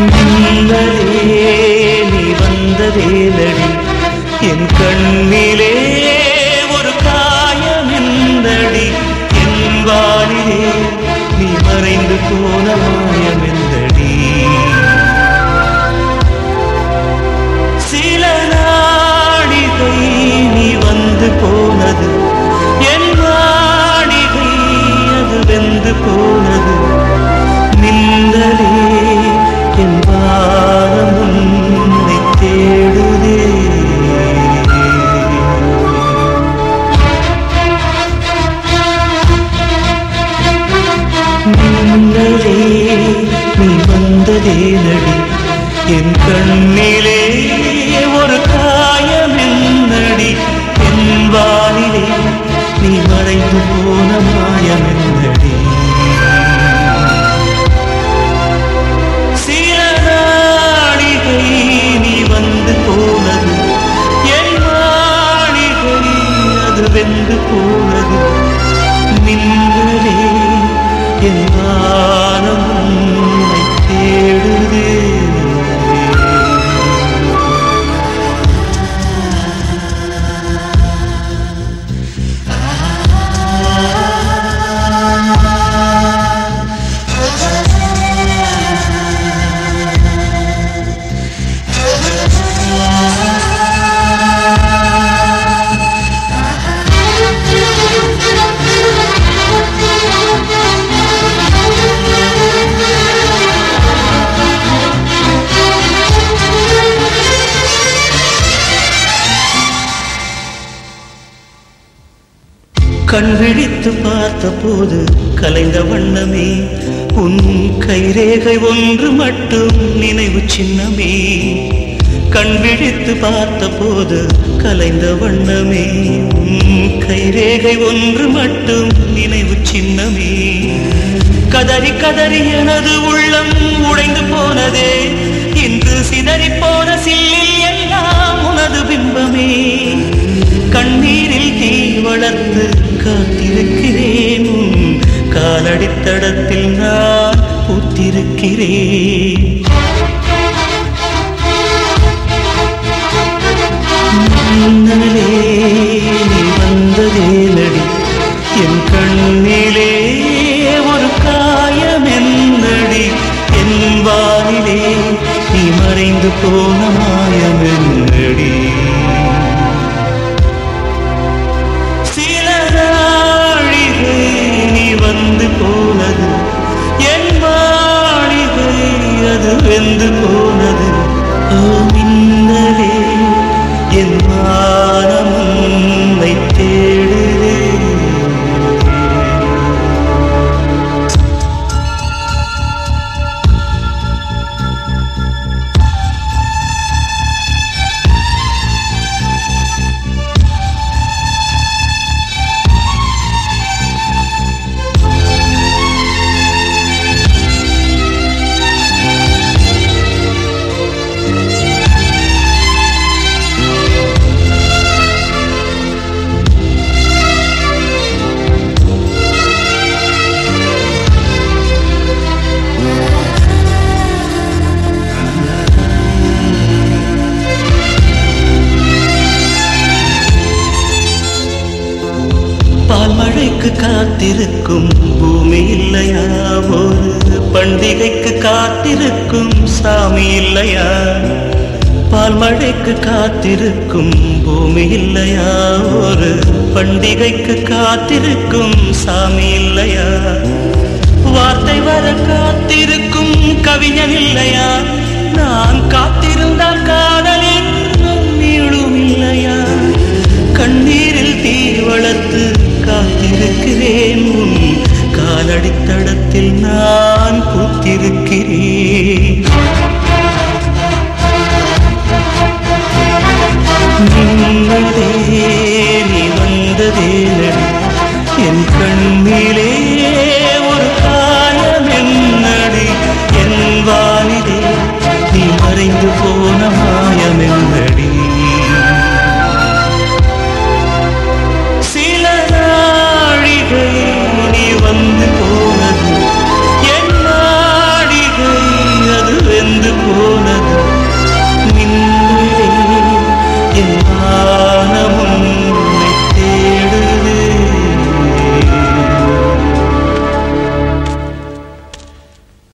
மின்னலே நீ வந்ததேனடி என் கண்ணிலே ஒரு காயம் எந்தடி என் வானிலே நீ மறைந்து போன மாயம் வந்ததே என் கண்ணிலே ஒரு காயம் என்னடி? என் வானிலே நீ மறைந்து போன மாயம் என்னடி? சில நாடிகை நீ வந்து போனது. என் வாணிகை அது வெந்து போனது. நின்றலே கண் விழித்து பார்த்த போது கலைந்த வண்ணமே. உன் கைரேகை ஒன்று மட்டும் நினைவு சின்னமே. கண் விழித்து பார்த்த போது கலைந்த வண்ணமே. உன் கைரேகை ஒன்று மட்டும் நினைவு சின்னமே. கதறி கதறி எனது உள்ளம் உடைந்து போனதே. இன்று சிதறி போன சில்லில் எல்லாம் உனது பிம்பமே. கண்ணீரில் தீ வளர்த்து காத்திருக்கிறேன். காலடித்தடத்தில் நான் பூத்திருக்கிறேன். என் பால் மழைக்கு காத்திருக்கும். பூமி இல்லையா? ஒரு பண்டிகைக்கு காத்திருக்கும். சாமி இல்லையா? பால் மழைக்கு காத்திருக்கும். பூமி இல்லையா? ஒரு பண்டிகைக்கு காத்திருக்கும். சாமி இல்லையா? வார்த்தை வர காத்திருக்கும். கவிஞன் இல்லையா? நான் காத்தி காத்திருக்கிறேன் உன் காலடித்தடத்தில் நான் பூத்திருக்கிறேன்.